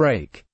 break.